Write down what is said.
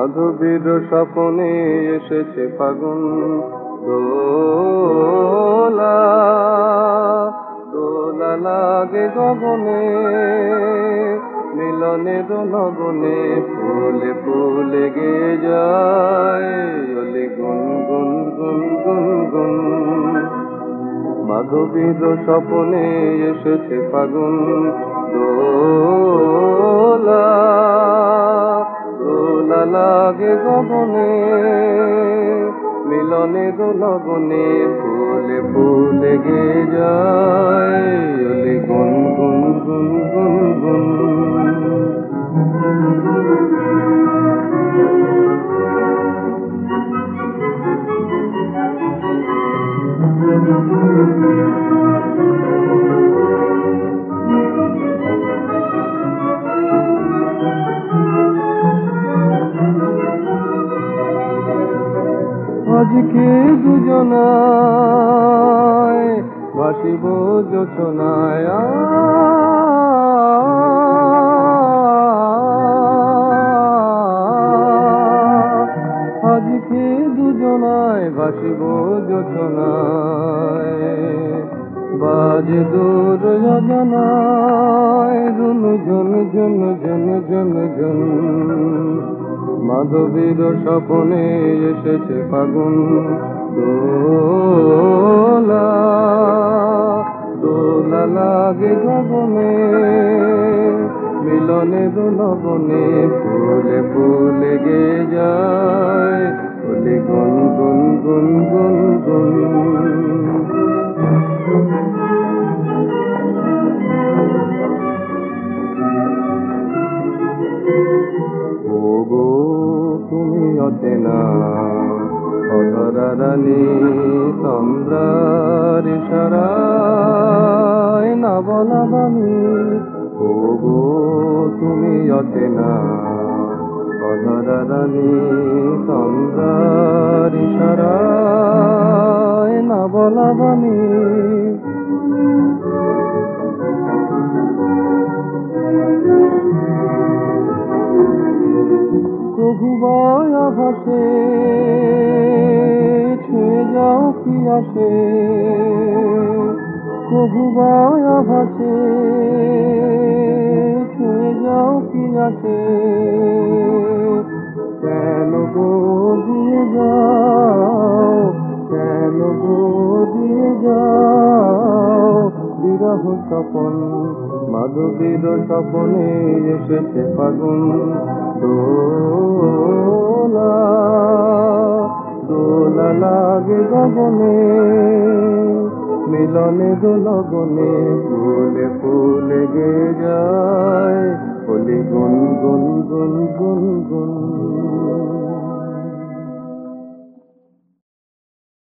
মাধবীর স্বপনে এসেছে ফাগুন দোলা। দোলা লাগে গগনে মিলনের লগনে ফুলে ফুলে গে যায় ওলে গুন গুন গুন গুন গুন। মাধবীর স্বপনে এসেছে ফাগুন দোলা। লাগে গগনে মিলনে দোলগনে ফুলে ফুলে গে যায় গুন গুন গুন গুন গুন। আজকে দুজনায় বাসিব যোচনায় আজকে দুজনায় বাসিব যোচনায় বাজে দূর যোজনায় জন জন জন জন জন মাধবীর স্বপনে এসেছে ফাগুন। দোলা দোলা লাগে গগনে, মিলনে দোলগনে ফুলে ফুলে গে যায়, ফুলে গুন গুন গুন গুন গুন। ওগো তুমি অচেনা। অধরা রানী সম্রার ইশারায় না বলা বাণী ওগো, তুমি অচেনা। অধরা রানী সম্রার ইশারায় আভাসে ছুঁয়ে যাও কি আসে, কবু প্রভুবায় আভাসে ছুঁয়ে যাও কি আসে, কেন গো দিয়ে যাও, কেন গো দিয়ে যাও? বিরহ স্বপন, মাধবীর স্বপনে এসেছে ফাগুন দোলা গগনে মিলনে দোলগনে ফুলে ফুলে গে যায় বলি গুন গুন গুন গুন গুন